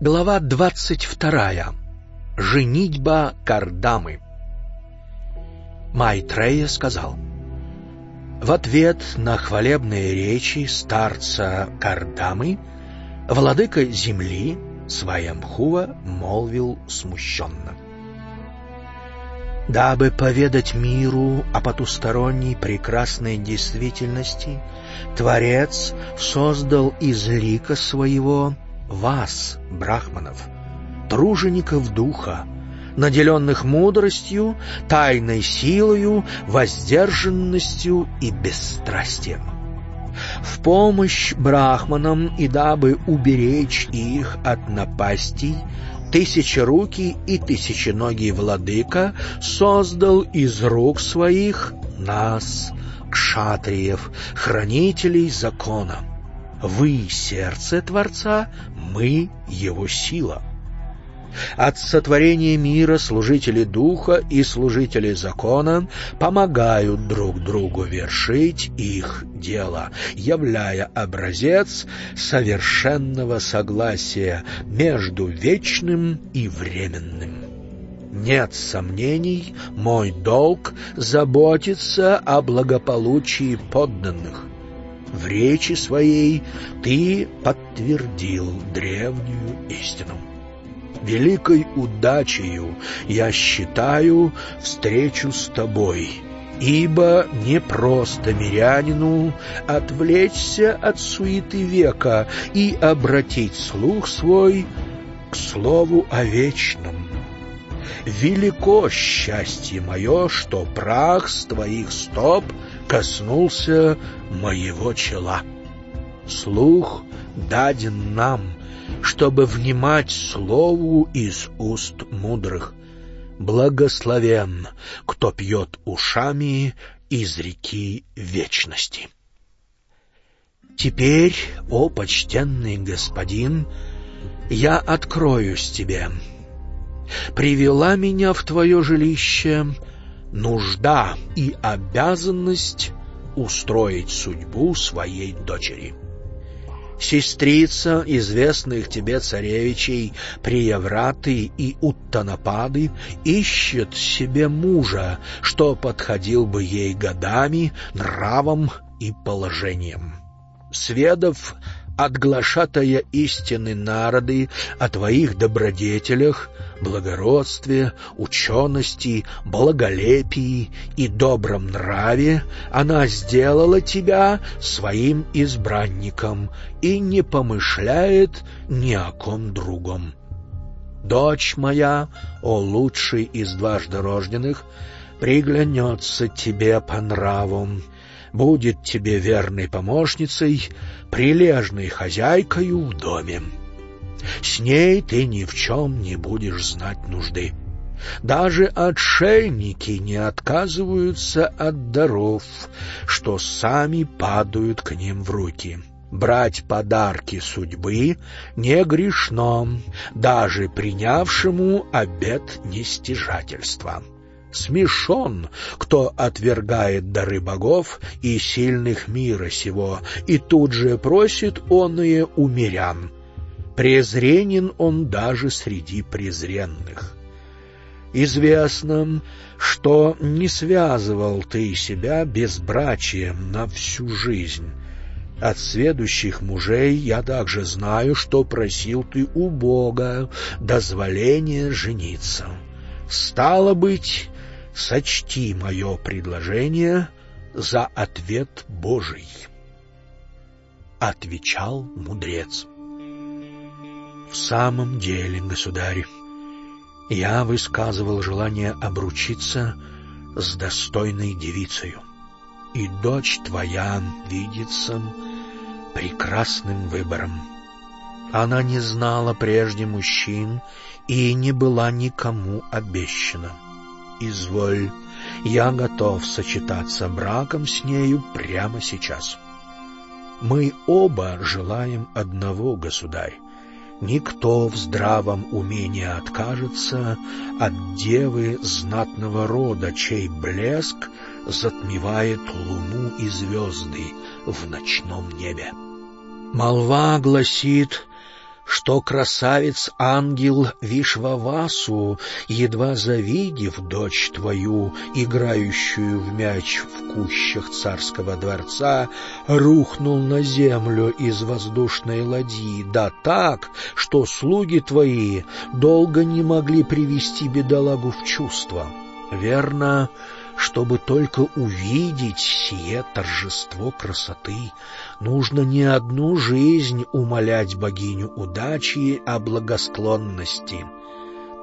Глава двадцать вторая. Женитьба Кардамы. Майтрея сказал. В ответ на хвалебные речи старца Кардамы владыка земли Сваямхува молвил смущенно. Дабы поведать миру о потусторонней прекрасной действительности, Творец создал из лика своего вас, брахманов, тружеников духа, наделенных мудростью, тайной силою, воздержанностью и бесстрастием. В помощь брахманам и дабы уберечь их от напастей, тысячерукий и тысяченогий владыка создал из рук своих нас, кшатриев, хранителей закона. Вы — сердце Творца, мы — его сила. От сотворения мира служители духа и служители закона помогают друг другу вершить их дело, являя образец совершенного согласия между вечным и временным. Нет сомнений, мой долг заботиться о благополучии подданных. В речи своей ты подтвердил древнюю истину. Великой удачею я считаю встречу с тобой, ибо не просто мирянину отвлечься от суеты века и обратить слух свой к слову о вечном. Велико счастье мое, что прах с твоих стоп коснулся моего чела. Слух даден нам — чтобы внимать слову из уст мудрых. Благословен, кто пьет ушами из реки вечности. Теперь, о почтенный господин, я откроюсь тебе. Привела меня в твое жилище нужда и обязанность устроить судьбу своей дочери сестрица известных тебе царевичей Приевраты и Уттанапады ищет себе мужа, что подходил бы ей годами, нравом и положением. Сведов отглашатая истины народы о твоих добродетелях, благородстве, учености, благолепии и добром нраве, она сделала тебя своим избранником и не помышляет ни о ком другом. Дочь моя, о лучший из дважды рожденных, приглянется тебе по нравам, будет тебе верной помощницей, прилежной хозяйкою в доме. С ней ты ни в чем не будешь знать нужды. Даже отшельники не отказываются от даров, что сами падают к ним в руки. Брать подарки судьбы не грешно, даже принявшему обет нестяжательства. Смешон, кто отвергает дары богов и сильных мира сего, и тут же просит оные у мирян. Презренен он даже среди презренных. Известно, что не связывал ты себя безбрачием на всю жизнь. От следующих мужей я также знаю, что просил ты у Бога дозволения жениться. Стало быть, сочти мое предложение за ответ Божий. Отвечал мудрец. В самом деле, государь, я высказывал желание обручиться с достойной девицею, и дочь твоя видится прекрасным выбором. Она не знала прежде мужчин и не была никому обещана изволь, я готов сочетаться браком с нею прямо сейчас. Мы оба желаем одного, государь. Никто в здравом уме не откажется от девы знатного рода, чей блеск затмевает луну и звезды в ночном небе. Молва гласит, что красавец-ангел Вишвавасу, едва завидев дочь твою, играющую в мяч в кущах царского дворца, рухнул на землю из воздушной ладьи, да так, что слуги твои долго не могли привести бедолагу в чувство. Верно, чтобы только увидеть сие торжество красоты, нужно не одну жизнь умолять богиню удачи о благосклонности.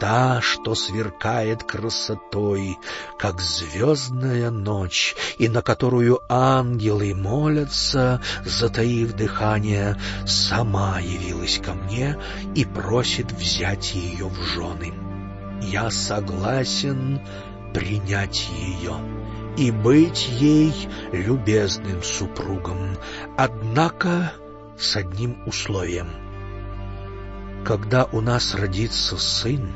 Та, что сверкает красотой, как звездная ночь, и на которую ангелы молятся, затаив дыхание, сама явилась ко мне и просит взять ее в жены. Я согласен принять ее и быть ей любезным супругом, однако с одним условием. Когда у нас родится сын,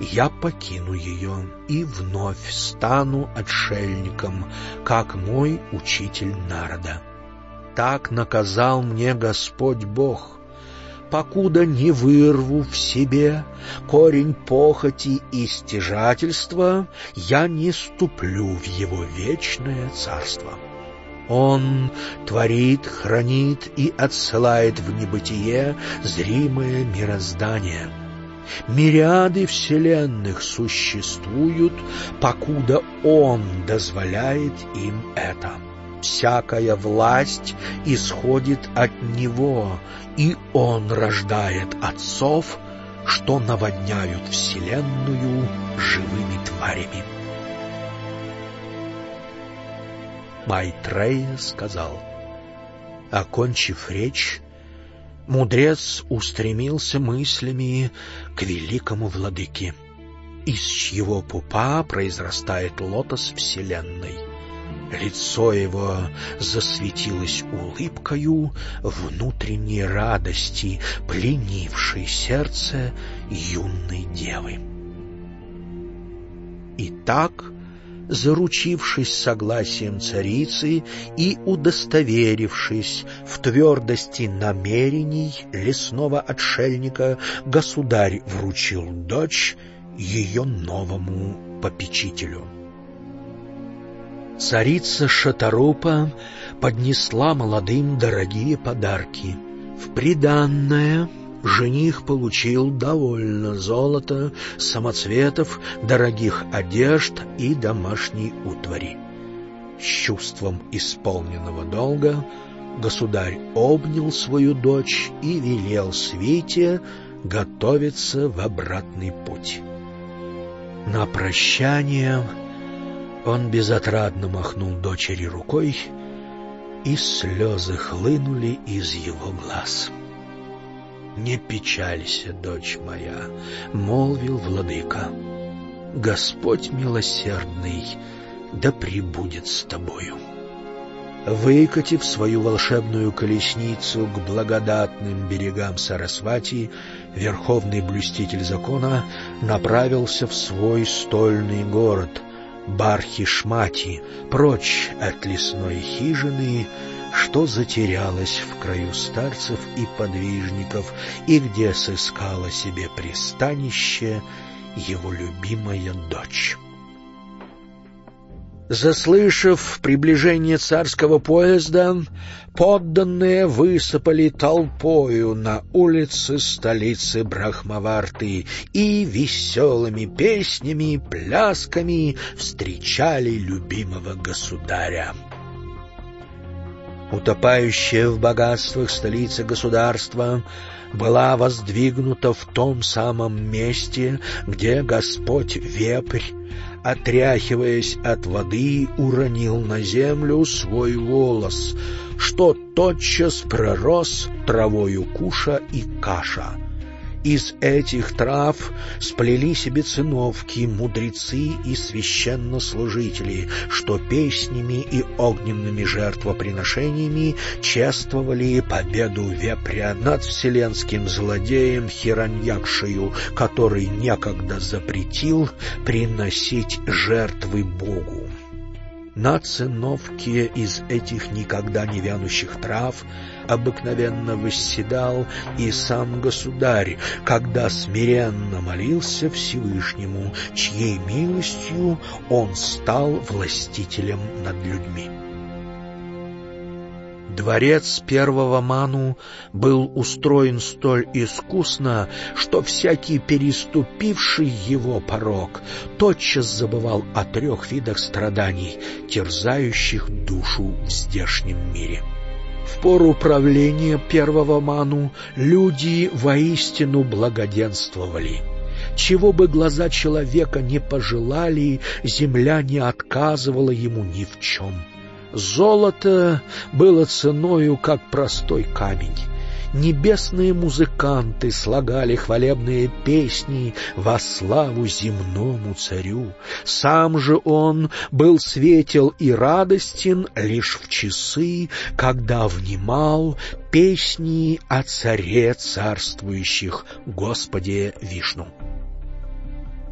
я покину ее и вновь стану отшельником, как мой учитель народа. Так наказал мне Господь Бог, покуда не вырву в себе корень похоти и стяжательства, я не ступлю в его вечное царство. Он творит, хранит и отсылает в небытие зримое мироздание. Мириады вселенных существуют, покуда Он дозволяет им это. Всякая власть исходит от Него, и Он рождает отцов, что наводняют Вселенную живыми тварями. Майтрея сказал. Окончив речь, мудрец устремился мыслями к великому владыке, из чьего пупа произрастает лотос Вселенной — Лицо его засветилось улыбкою внутренней радости, пленившей сердце юной девы. Итак, заручившись согласием царицы и удостоверившись в твердости намерений лесного отшельника, государь вручил дочь ее новому попечителю. Царица Шатарупа поднесла молодым дорогие подарки. В приданное жених получил довольно золота, самоцветов, дорогих одежд и домашней утвари. С чувством исполненного долга государь обнял свою дочь и велел свите готовиться в обратный путь. На прощание он безотрадно махнул дочери рукой, и слезы хлынули из его глаз. «Не печалься, дочь моя», — молвил владыка. «Господь милосердный, да пребудет с тобою». Выкатив свою волшебную колесницу к благодатным берегам Сарасвати, верховный блюститель закона направился в свой стольный город — Бархишмати, прочь от лесной хижины, что затерялась в краю старцев и подвижников, и где сыскала себе пристанище его любимая дочь. Заслышав приближение царского поезда, подданные высыпали толпою на улицы столицы Брахмаварты и веселыми песнями, плясками встречали любимого государя. Утопающая в богатствах столица государства была воздвигнута в том самом месте, где Господь Вепрь отряхиваясь от воды, уронил на землю свой волос, что тотчас пророс травою куша и каша. Из этих трав сплели себе циновки мудрецы и священнослужители, что песнями и огненными жертвоприношениями чествовали победу вепря над вселенским злодеем Хираньякшею, который некогда запретил приносить жертвы Богу. На циновке из этих никогда не вянущих трав обыкновенно восседал и сам государь, когда смиренно молился Всевышнему, чьей милостью он стал властителем над людьми. Дворец первого Ману был устроен столь искусно, что всякий переступивший его порог тотчас забывал о трех видах страданий, терзающих душу в здешнем мире. В пору правления первого Ману люди воистину благоденствовали. Чего бы глаза человека не пожелали, земля не отказывала ему ни в чем. Золото было ценою, как простой камень. Небесные музыканты слагали хвалебные песни во славу земному царю. Сам же он был светел и радостен лишь в часы, когда внимал песни о царе царствующих Господе Вишну.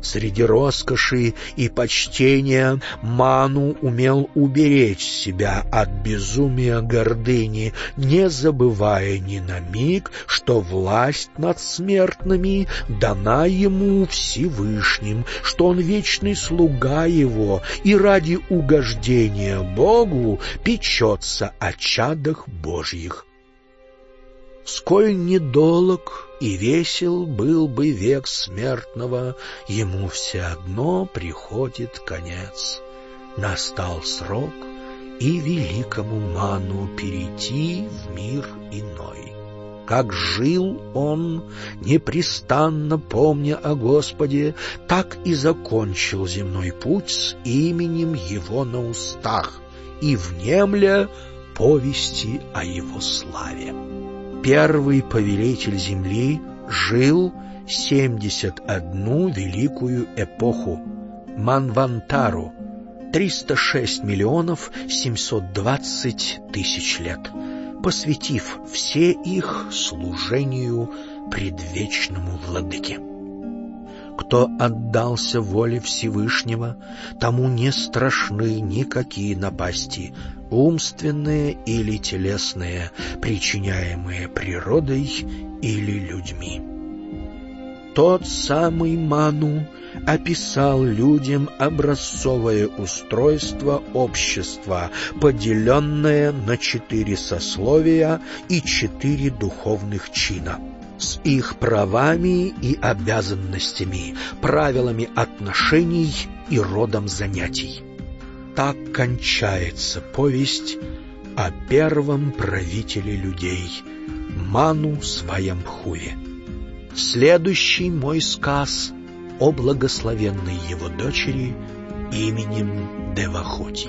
Среди роскоши и почтения Ману умел уберечь себя от безумия гордыни, не забывая ни на миг, что власть над смертными дана ему Всевышним, что он вечный слуга его и ради угождения Богу печется о чадах Божьих. Сколь недолог и весел был бы век смертного, ему все одно приходит конец. Настал срок и великому ману перейти в мир иной. Как жил он, непрестанно помня о Господе, так и закончил земной путь с именем его на устах и внемля повести о его славе первый повелитель земли жил 71 великую эпоху Манвантару 306 миллионов 720 тысяч лет, посвятив все их служению предвечному владыке. Кто отдался воле Всевышнего, тому не страшны никакие напасти, умственные или телесные, причиняемые природой или людьми. Тот самый Ману описал людям образцовое устройство общества, поделенное на четыре сословия и четыре духовных чина с их правами и обязанностями, правилами отношений и родом занятий. Так кончается повесть о первом правителе людей, Ману Сваямхуве. Следующий мой сказ о благословенной его дочери именем Девахоти.